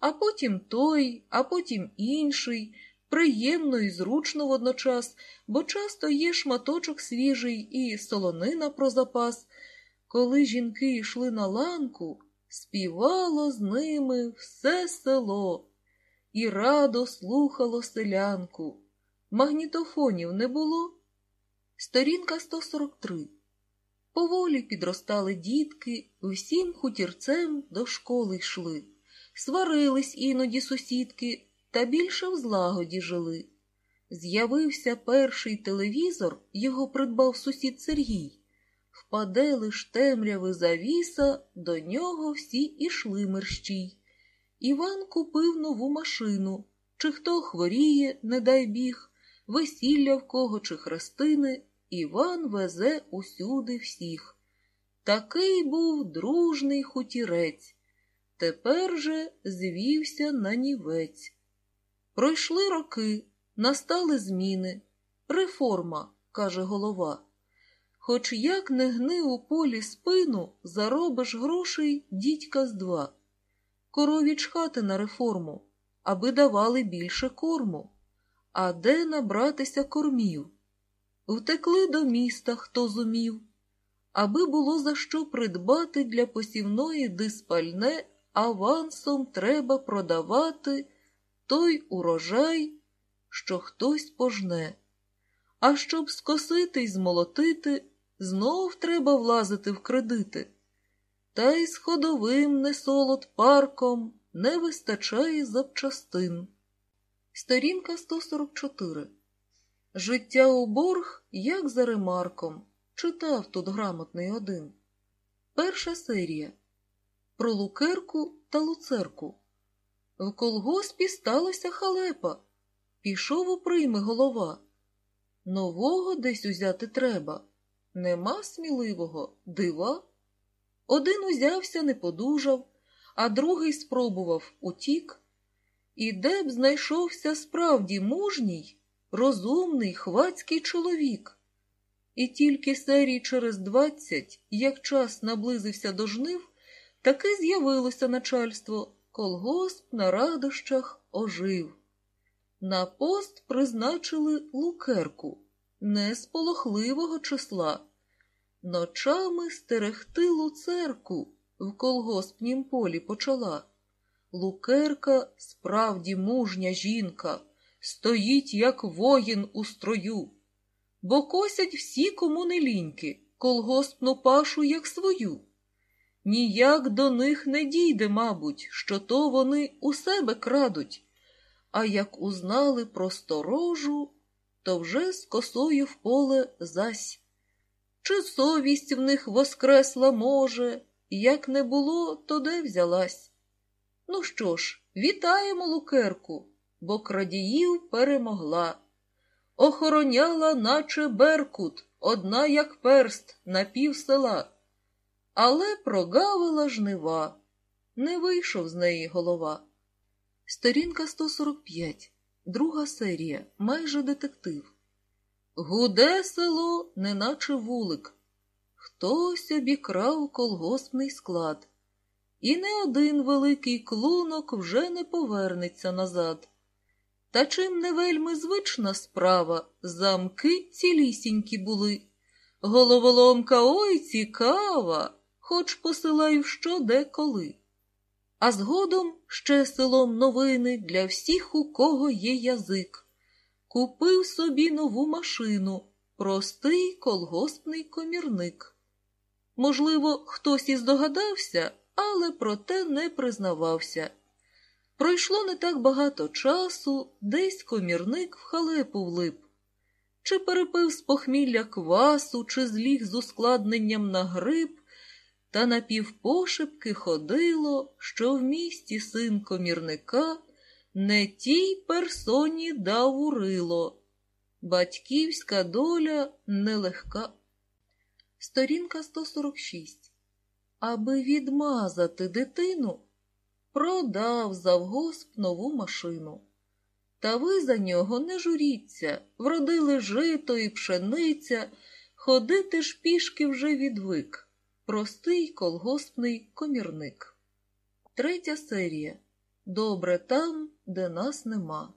а потім той, а потім інший. Приємно і зручно водночас, бо часто є шматочок свіжий і солонина про запас. Коли жінки йшли на ланку, співало з ними все село і радо слухало селянку. Магнітофонів не було. Сторінка 143. Поволі підростали дітки, всім хутірцем до школи йшли. Сварились іноді сусідки, та більше в злагоді жили. З'явився перший телевізор, його придбав сусід Сергій. Впаде лиш темряви завіса, до нього всі ішли мерщій. Іван купив нову машину. Чи хто хворіє, не дай біг, весілля в кого чи хрестини, Іван везе усюди всіх. Такий був дружний хутірець. Тепер же звівся на нівець. Пройшли роки, настали зміни. Реформа, каже голова. Хоч як не гни у полі спину, заробиш грошей дідька з два. Корові чхати на реформу, аби давали більше корму. А де набратися кормів? Втекли до міста, хто зумів, аби було за що придбати для посівної диспальне, авансом треба продавати той урожай, що хтось пожне. А щоб скосити й змолотити, знов треба влазити в кредити. Та й з ходовим не солод парком не вистачає запчастин. Сторінка 144. Життя у борг, як за ремарком. Читав тут грамотний один. Перша серія. Про лукерку та луцерку. В колгоспі сталася халепа. Пішов у прийми голова. Нового десь узяти треба. Нема сміливого, дива. Один узявся, не подужав, а другий спробував утік. І де б знайшовся справді мужній, розумний, хвацький чоловік. І тільки серії через двадцять, як час наблизився до жнив, таки з'явилося начальство, колгосп на радощах ожив. На пост призначили лукерку, не з полохливого числа. Ночами стерегти луцерку в колгоспнім полі почала. Лукерка справді мужня жінка, стоїть, як воїн у строю, бо косять всі, кому не ліньки, колгоспну пашу, як свою. Ніяк до них не дійде, мабуть, що то вони у себе крадуть, а як узнали про сторожу, то вже з косою в поле зась. Чи совість в них воскресла може, як не було, то де взялась? Ну що ж, вітаємо лукерку, бо крадіїв перемогла. Охороняла, наче беркут, одна, як перст, на пів села. Але прогавила жнива, не вийшов з неї голова. Сторінка 145, друга серія, майже детектив. Гуде село, неначе вулик. Хтось обікрав колгоспний склад. І не один великий клунок вже не повернеться назад. Та чим не вельми звична справа, замки цілісінькі були. Головоломка ой цікава, хоч посилаю що де коли. А згодом ще селом новини для всіх, у кого є язик. Купив собі нову машину, простий колгоспний комірник. Можливо, хтось і здогадався, але проте не признавався. Пройшло не так багато часу, десь комірник в халепу влип. Чи перепив з похмілля квасу, чи зліг з ускладненням на гриб, та напівпошепки ходило, що в місті син комірника не тій персоні дав урило. Батьківська доля нелегка. Сторінка 146. Аби відмазати дитину, продав завгосп нову машину. Та ви за нього не журіться, вродили жито і пшениця, ходити ж пішки вже відвик. Простий колгоспний комірник. Третя серія. Добре там, де нас нема.